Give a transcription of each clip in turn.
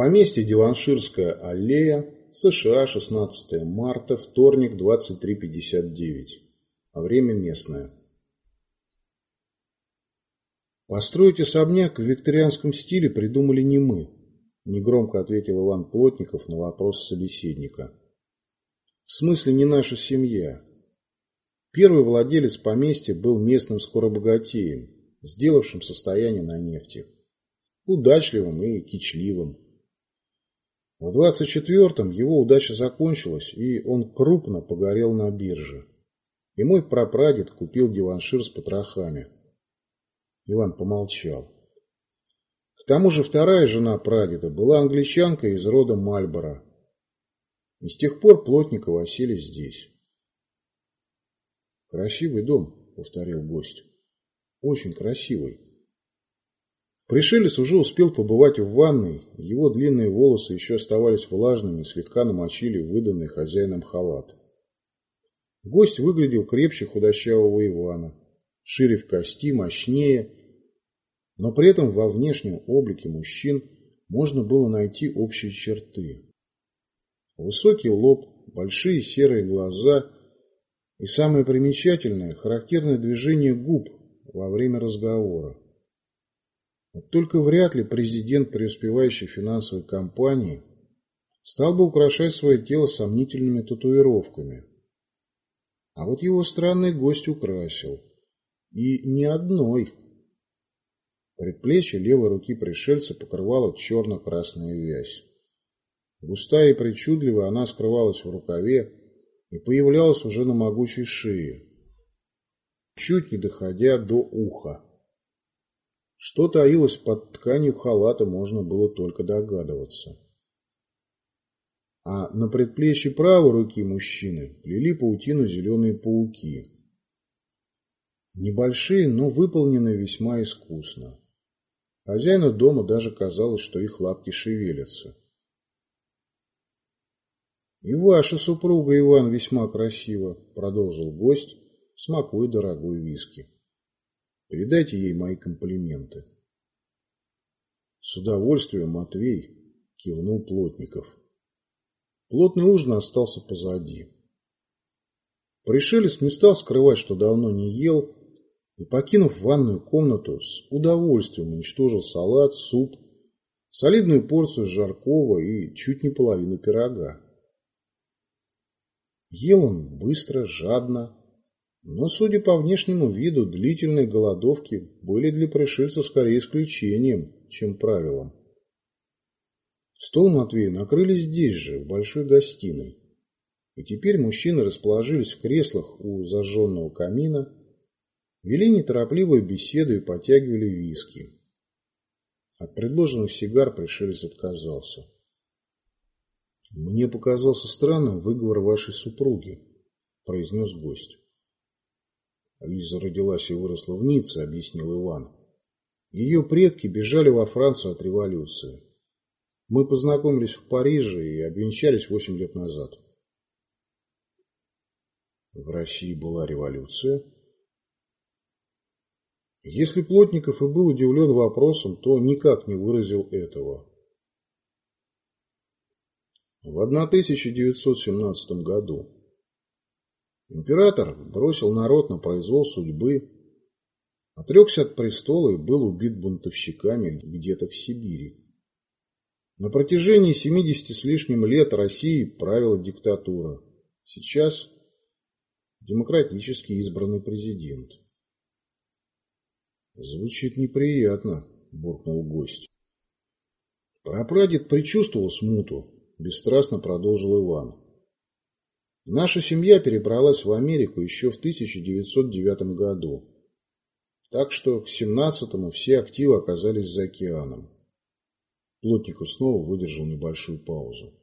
Поместье Диванширская аллея, США, 16 марта, вторник, 23.59. А время местное. Построить особняк в викторианском стиле придумали не мы, негромко ответил Иван Плотников на вопрос собеседника. В смысле не наша семья. Первый владелец поместья был местным скоробогатеем, сделавшим состояние на нефти. Удачливым и кичливым. В 24-м его удача закончилась, и он крупно погорел на бирже. И мой прапрадед купил диваншир с потрохами. Иван помолчал. К тому же вторая жена прадеда была англичанка из рода Мальборо. И с тех пор Плотникова осели здесь. «Красивый дом», — повторил гость. «Очень красивый». Пришелец уже успел побывать в ванной, его длинные волосы еще оставались влажными и слегка намочили выданный хозяином халат. Гость выглядел крепче худощавого Ивана, шире в кости, мощнее, но при этом во внешнем облике мужчин можно было найти общие черты. Высокий лоб, большие серые глаза и самое примечательное – характерное движение губ во время разговора. Вот только вряд ли президент преуспевающей финансовой компании стал бы украшать свое тело сомнительными татуировками. А вот его странный гость украсил. И ни одной. Предплечье левой руки пришельца покрывала черно-красная вязь. Густая и причудливая она скрывалась в рукаве и появлялась уже на могучей шее, чуть не доходя до уха. Что таилось под тканью халата, можно было только догадываться. А на предплечье правой руки мужчины плели паутину зеленые пауки. Небольшие, но выполненные весьма искусно. Хозяину дома даже казалось, что их лапки шевелятся. «И ваша супруга, Иван, весьма красива», — продолжил гость, смакуя дорогой виски. Передайте ей мои комплименты. С удовольствием, Матвей, кивнул Плотников. Плотный ужин остался позади. Пришелец не стал скрывать, что давно не ел, и, покинув ванную комнату, с удовольствием уничтожил салат, суп, солидную порцию жаркого и чуть не половину пирога. Ел он быстро, жадно, но, судя по внешнему виду, длительные голодовки были для пришельца скорее исключением, чем правилом. Стол Матвея накрыли здесь же, в большой гостиной. И теперь мужчины расположились в креслах у зажженного камина, вели неторопливую беседу и потягивали виски. От предложенных сигар пришелец отказался. «Мне показался странным выговор вашей супруги», – произнес гость. Лиза родилась и выросла в Ницце, объяснил Иван. Ее предки бежали во Францию от революции. Мы познакомились в Париже и обвенчались восемь лет назад. В России была революция? Если Плотников и был удивлен вопросом, то никак не выразил этого. В 1917 году Император бросил народ на произвол судьбы, отрекся от престола и был убит бунтовщиками где-то в Сибири. На протяжении 70 с лишним лет России правила диктатура. Сейчас демократически избранный президент. Звучит неприятно, буркнул гость. Прапрадед предчувствовал смуту, бесстрастно продолжил Иван. Наша семья перебралась в Америку еще в 1909 году. Так что к 17-му все активы оказались за океаном. Плотников снова выдержал небольшую паузу.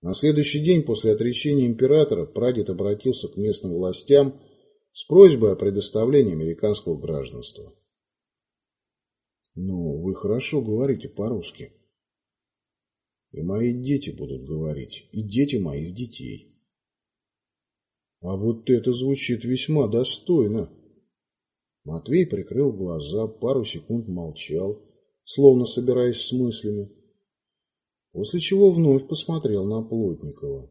На следующий день после отречения императора прадед обратился к местным властям с просьбой о предоставлении американского гражданства. «Ну, вы хорошо говорите по-русски», и мои дети будут говорить, и дети моих детей. А вот это звучит весьма достойно. Матвей прикрыл глаза, пару секунд молчал, словно собираясь с мыслями, После чего вновь посмотрел на Плотникова.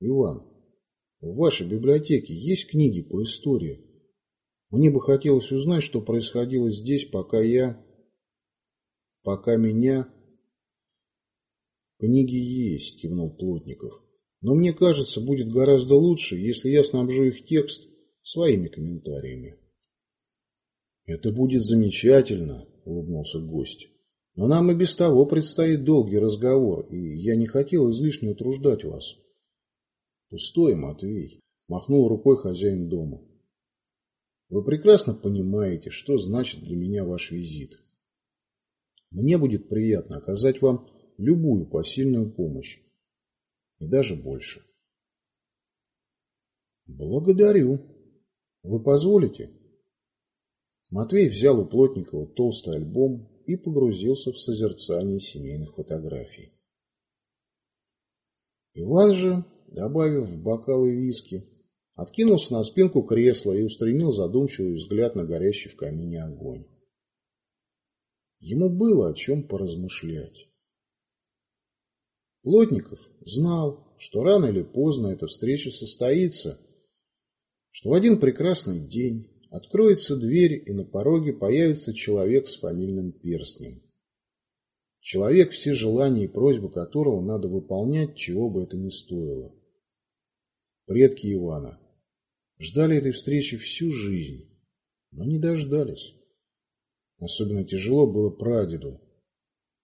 «Иван, в вашей библиотеке есть книги по истории? Мне бы хотелось узнать, что происходило здесь, пока я... пока меня...» «Книги есть», – кивнул Плотников. «Но мне кажется, будет гораздо лучше, если я снабжу их текст своими комментариями». «Это будет замечательно», – улыбнулся гость. «Но нам и без того предстоит долгий разговор, и я не хотел излишне утруждать вас». «Пустое, Матвей», – махнул рукой хозяин дома. «Вы прекрасно понимаете, что значит для меня ваш визит. Мне будет приятно оказать вам любую посильную помощь, и даже больше». «Благодарю. Вы позволите?» Матвей взял у Плотникова толстый альбом и погрузился в созерцание семейных фотографий. Иван же, добавив в бокалы виски, откинулся на спинку кресла и устремил задумчивый взгляд на горящий в камине огонь. Ему было о чем поразмышлять. Плотников знал, что рано или поздно эта встреча состоится, что в один прекрасный день Откроется дверь, и на пороге появится человек с фамильным перстнем. Человек, все желания и просьбы которого надо выполнять, чего бы это ни стоило. Предки Ивана ждали этой встречи всю жизнь, но не дождались. Особенно тяжело было прадеду.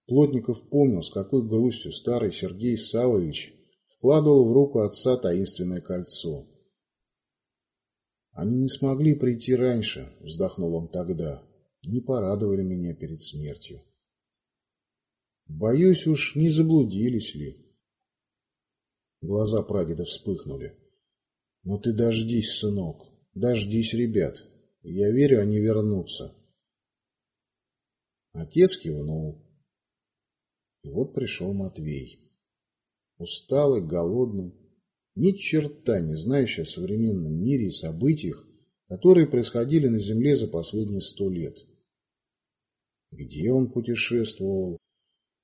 Плотников помнил, с какой грустью старый Сергей Савович вкладывал в руку отца таинственное кольцо. Они не смогли прийти раньше, вздохнул он тогда. Не порадовали меня перед смертью. Боюсь уж, не заблудились ли. Глаза прадеда вспыхнули. Но ты дождись, сынок, дождись ребят. Я верю, они вернутся. Отец кивнул. И вот пришел Матвей. Усталый, голодный, ни черта не знающий о современном мире и событиях, которые происходили на Земле за последние сто лет. Где он путешествовал?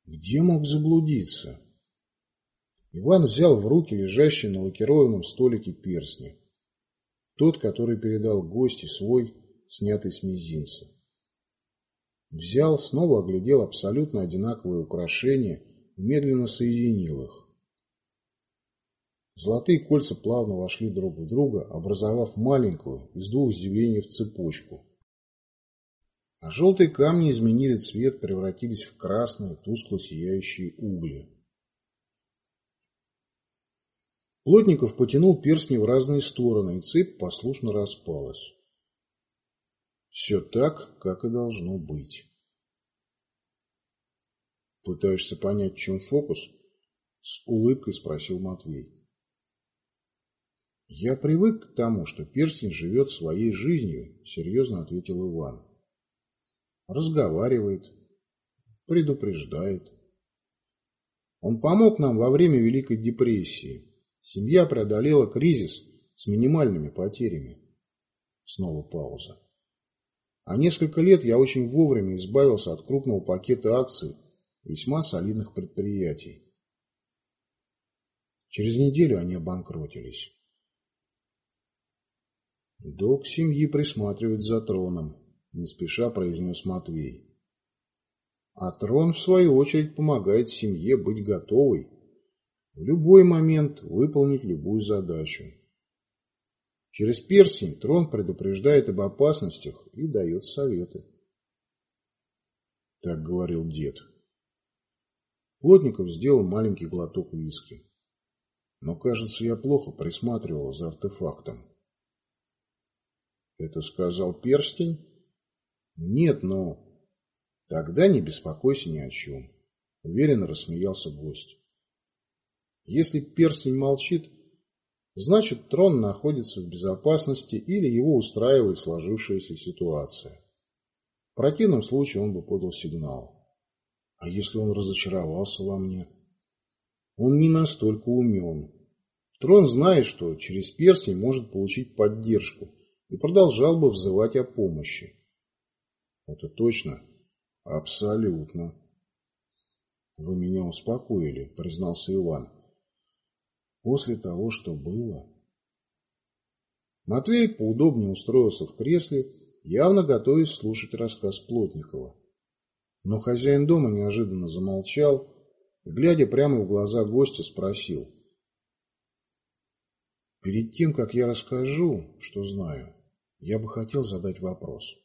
Где мог заблудиться? Иван взял в руки лежащий на лакированном столике перстни. Тот, который передал гости свой, снятый с мизинца. Взял, снова оглядел абсолютно одинаковые украшения и медленно соединил их. Золотые кольца плавно вошли друг в друга, образовав маленькую из двух звеньев цепочку. А желтые камни изменили цвет, превратились в красные, тускло сияющие угли. Плотников потянул перстни в разные стороны, и цепь послушно распалась. Все так, как и должно быть. Пытаешься понять, в чем фокус? С улыбкой спросил Матвей. «Я привык к тому, что перстень живет своей жизнью», – серьезно ответил Иван. «Разговаривает, предупреждает. Он помог нам во время Великой депрессии. Семья преодолела кризис с минимальными потерями». Снова пауза. А несколько лет я очень вовремя избавился от крупного пакета акций весьма солидных предприятий. Через неделю они обанкротились. Долг семьи присматривать за троном, не спеша произнес Матвей. А трон, в свою очередь, помогает семье быть готовой в любой момент выполнить любую задачу. Через перстень трон предупреждает об опасностях и дает советы. Так говорил дед. Плотников сделал маленький глоток виски. Но, кажется, я плохо присматривал за артефактом. Это сказал перстень? Нет, но... Тогда не беспокойся ни о чем. Уверенно рассмеялся гость. Если перстень молчит, значит трон находится в безопасности или его устраивает сложившаяся ситуация. В противном случае он бы подал сигнал. А если он разочаровался во мне? Он не настолько умен. Трон знает, что через перстень может получить поддержку и продолжал бы взывать о помощи. Это точно? Абсолютно. Вы меня успокоили, признался Иван. После того, что было... Матвей поудобнее устроился в кресле, явно готовясь слушать рассказ Плотникова. Но хозяин дома неожиданно замолчал глядя прямо в глаза гостя, спросил. «Перед тем, как я расскажу, что знаю, я бы хотел задать вопрос».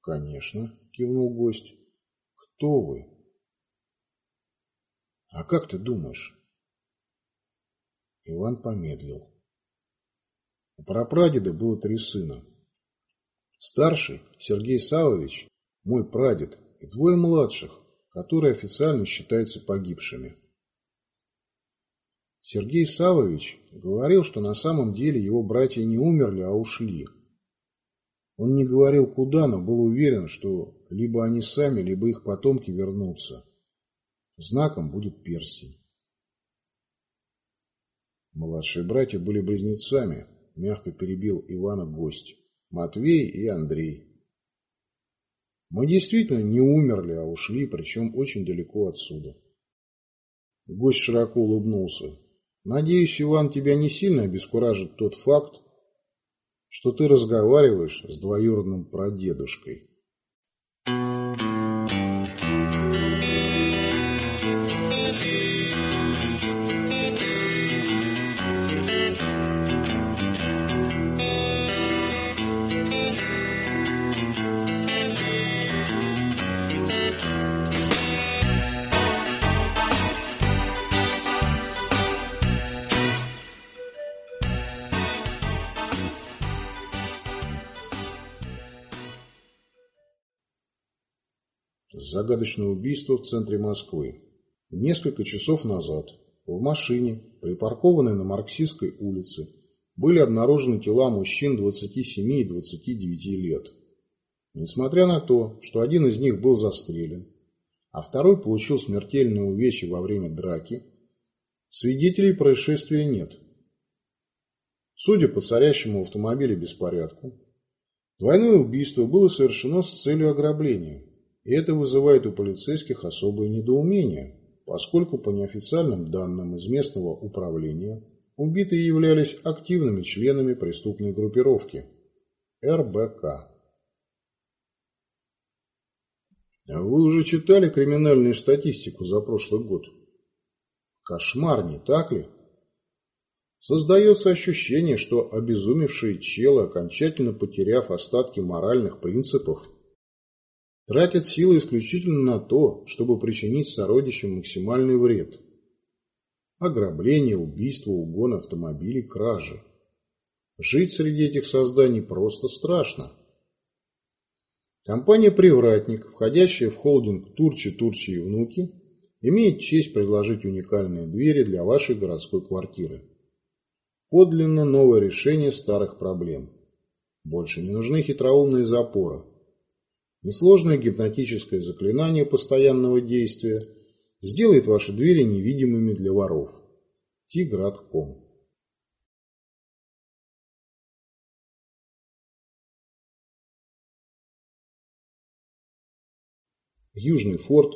«Конечно», – кивнул гость. «Кто вы?» «А как ты думаешь?» Иван помедлил. У прапрадеда было три сына. Старший, Сергей Савович, мой прадед, и двое младших, которые официально считаются погибшими. Сергей Савович говорил, что на самом деле его братья не умерли, а ушли. Он не говорил куда, но был уверен, что либо они сами, либо их потомки вернутся. Знаком будет перстень. Младшие братья были близнецами, мягко перебил Ивана гость. Матвей и Андрей. Мы действительно не умерли, а ушли, причем очень далеко отсюда. Гость широко улыбнулся. Надеюсь, Иван, тебя не сильно обескуражит тот факт, что ты разговариваешь с двоюродным прадедушкой. Загадочное убийство в центре Москвы. Несколько часов назад в машине, припаркованной на Марксистской улице, были обнаружены тела мужчин 27 и 29 лет. Несмотря на то, что один из них был застрелен, а второй получил смертельные увечья во время драки, свидетелей происшествия нет. Судя по царящему в автомобиле беспорядку, двойное убийство было совершено с целью ограбления – и это вызывает у полицейских особое недоумение, поскольку по неофициальным данным из местного управления убитые являлись активными членами преступной группировки РБК. А вы уже читали криминальную статистику за прошлый год? Кошмар, не так ли? Создается ощущение, что обезумевшие челы, окончательно потеряв остатки моральных принципов, тратят силы исключительно на то, чтобы причинить сородичам максимальный вред. Ограбление, убийство, угон автомобилей, кражи. Жить среди этих созданий просто страшно. Компания «Привратник», входящая в холдинг «Турчи, Турчи и внуки», имеет честь предложить уникальные двери для вашей городской квартиры. Подлинно новое решение старых проблем. Больше не нужны хитроумные запоры. Несложное гипнотическое заклинание постоянного действия сделает ваши двери невидимыми для воров. Тиграт.ком Южный форт,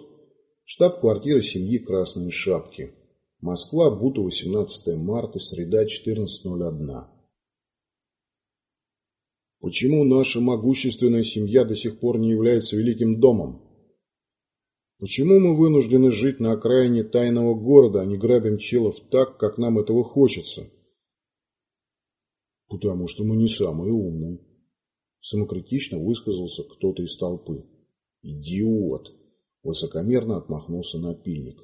штаб-квартира семьи Красной Шапки. Москва, Бута, 18 марта, среда, 14.01. Почему наша могущественная семья до сих пор не является великим домом? Почему мы вынуждены жить на окраине тайного города, а не грабим челов так, как нам этого хочется? Потому что мы не самые умные. Самокритично высказался кто-то из толпы. Идиот! Высокомерно отмахнулся напильник.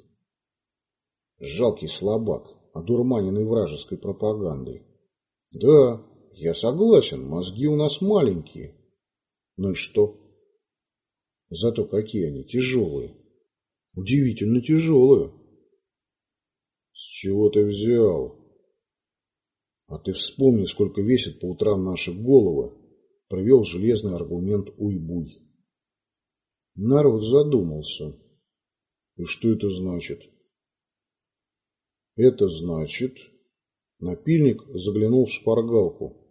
Жалкий слабак, одурманенный вражеской пропагандой. Да, я согласен, мозги у нас маленькие. Ну и что? Зато какие они тяжелые. Удивительно тяжелые. С чего ты взял? А ты вспомни, сколько весит по утрам наши головы. Привел железный аргумент Уйбуй. Народ задумался. И что это значит? Это значит... Напильник заглянул в шпаргалку.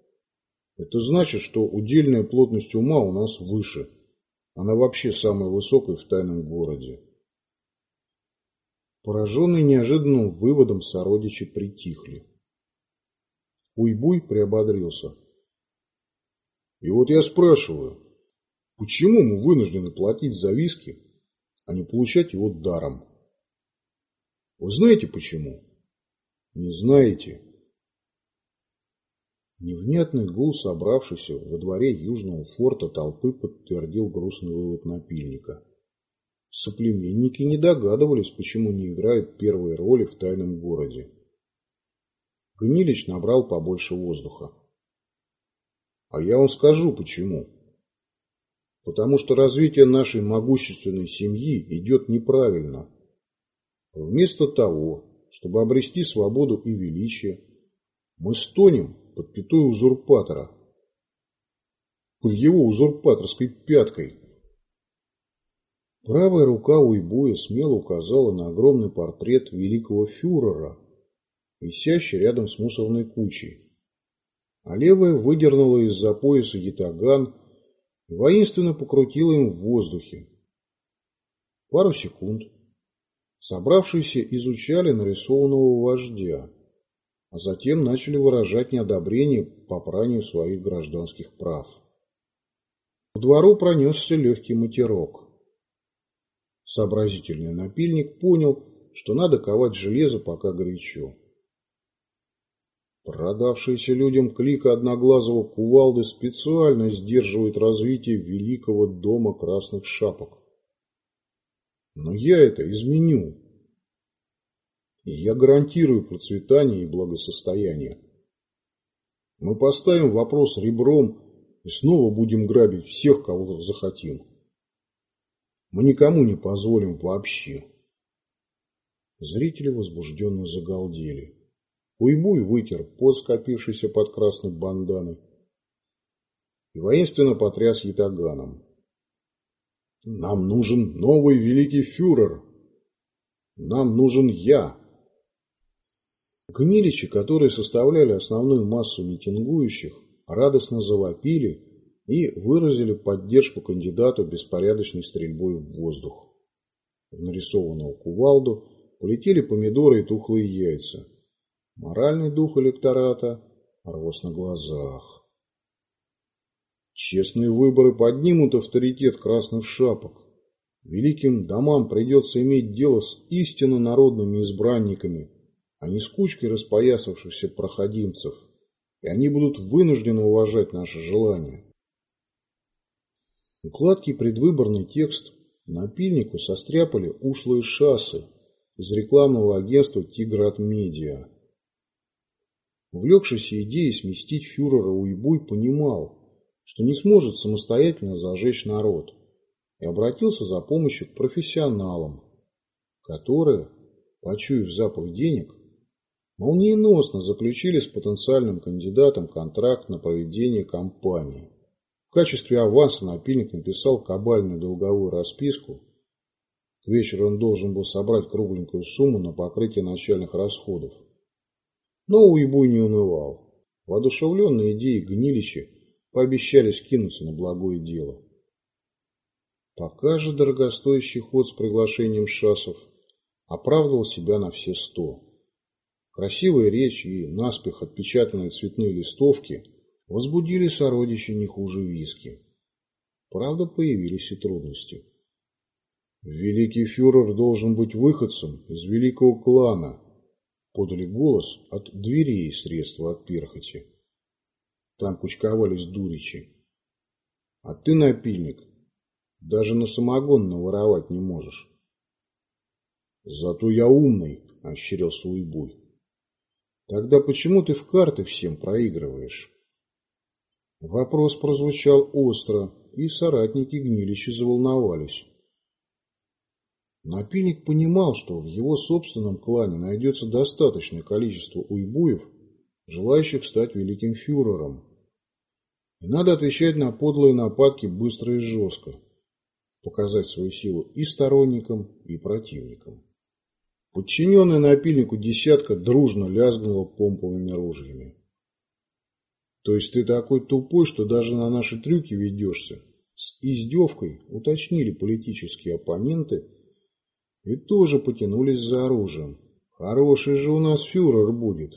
Это значит, что удельная плотность ума у нас выше. Она вообще самая высокая в тайном городе. Пораженные неожиданным выводом сородичи притихли. Уйбуй приободрился. И вот я спрашиваю, почему мы вынуждены платить за виски, а не получать его даром? Вы знаете почему? Не знаете? Невнятный гул, собравшийся во дворе южного форта толпы, подтвердил грустный вывод напильника. Соплеменники не догадывались, почему не играют первые роли в тайном городе. Гнилич набрал побольше воздуха. А я вам скажу, почему. Потому что развитие нашей могущественной семьи идет неправильно. Вместо того, чтобы обрести свободу и величие, мы стонем под пятой узурпатора, под его узурпаторской пяткой. Правая рука Уйбуя смело указала на огромный портрет великого фюрера, висящий рядом с мусорной кучей. А левая выдернула из-за пояса ятаган и воинственно покрутила им в воздухе. Пару секунд. Собравшиеся изучали нарисованного вождя а затем начали выражать неодобрение попранию своих гражданских прав. По двору пронесся легкий матерок. Сообразительный напильник понял, что надо ковать железо, пока горячо. Продавшиеся людям клика одноглазого кувалды специально сдерживают развитие великого дома красных шапок. Но я это изменю. И я гарантирую процветание и благосостояние. Мы поставим вопрос ребром и снова будем грабить всех, кого захотим. Мы никому не позволим вообще. Зрители возбужденно загалдели. Уйбуй вытер пот, скопившийся под красной банданой, и воинственно потряс ятаганом. «Нам нужен новый великий фюрер! Нам нужен я!» Гниличи, которые составляли основную массу митингующих, радостно завопили и выразили поддержку кандидату беспорядочной стрельбой в воздух. В нарисованного кувалду полетели помидоры и тухлые яйца. Моральный дух электората рос на глазах. Честные выборы поднимут авторитет красных шапок. Великим домам придется иметь дело с истинно народными избранниками, а не с кучкой распоясавшихся проходимцев, и они будут вынуждены уважать наши желания. Укладкий предвыборный текст напильнику состряпали ушлые шассы из рекламного агентства «Тиграт Медиа». Увлекшийся идеей сместить фюрера Уйбуй понимал, что не сможет самостоятельно зажечь народ, и обратился за помощью к профессионалам, которые, почуяв запах денег, молниеносно заключили с потенциальным кандидатом контракт на проведение кампании. В качестве аванса напильник написал кабальную долговую расписку. К вечеру он должен был собрать кругленькую сумму на покрытие начальных расходов. Но Уйбуй не унывал. Воодушевленные идеи гнилища пообещали скинуться на благое дело. Пока же дорогостоящий ход с приглашением шасов оправдывал себя на все сто. Красивая речь и наспех отпечатанные цветные листовки возбудили сородичей не хуже виски. Правда, появились и трудности. Великий фюрер должен быть выходцем из великого клана, подали голос от дверей средства от перхоти. Там кучковались дуричи. А ты, напильник, даже на самогон наворовать не можешь. Зато я умный, ощерился Уйбуй. Тогда почему ты в карты всем проигрываешь? Вопрос прозвучал остро, и соратники Гнилича заволновались. Напильник понимал, что в его собственном клане найдется достаточное количество уйбуев, желающих стать великим фюрером. И надо отвечать на подлые нападки быстро и жестко, показать свою силу и сторонникам, и противникам. Подчиненная напильнику десятка дружно лязгнула помповыми ружьями. То есть ты такой тупой, что даже на наши трюки ведешься? С издевкой уточнили политические оппоненты, и тоже потянулись за оружием. Хороший же у нас фюрер будет.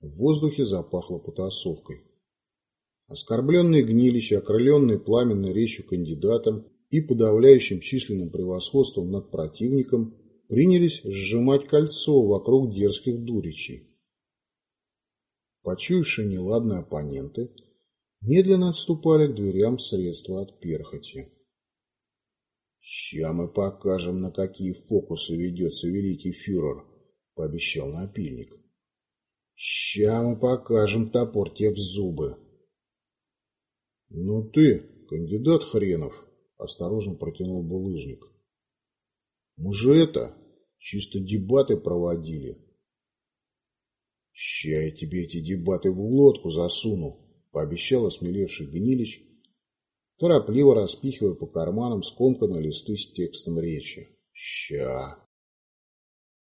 В воздухе запахло потасовкой. Оскорбленные гнилища, окрыленные пламенной речью кандидатом и подавляющим численным превосходством над противником, принялись сжимать кольцо вокруг дерзких дуричей. Почуявшие неладные оппоненты медленно отступали к дверям средства от перхоти. «Ща мы покажем, на какие фокусы ведется великий фюрер», — пообещал напильник. «Ща мы покажем топор тебе в зубы». «Ну ты, кандидат хренов», — осторожно протянул булыжник. «Мы же это, чисто дебаты проводили». «Ща я тебе эти дебаты в лодку засуну», — пообещал осмелевший Гнилич, торопливо распихивая по карманам скомканные листы с текстом речи. «Ща».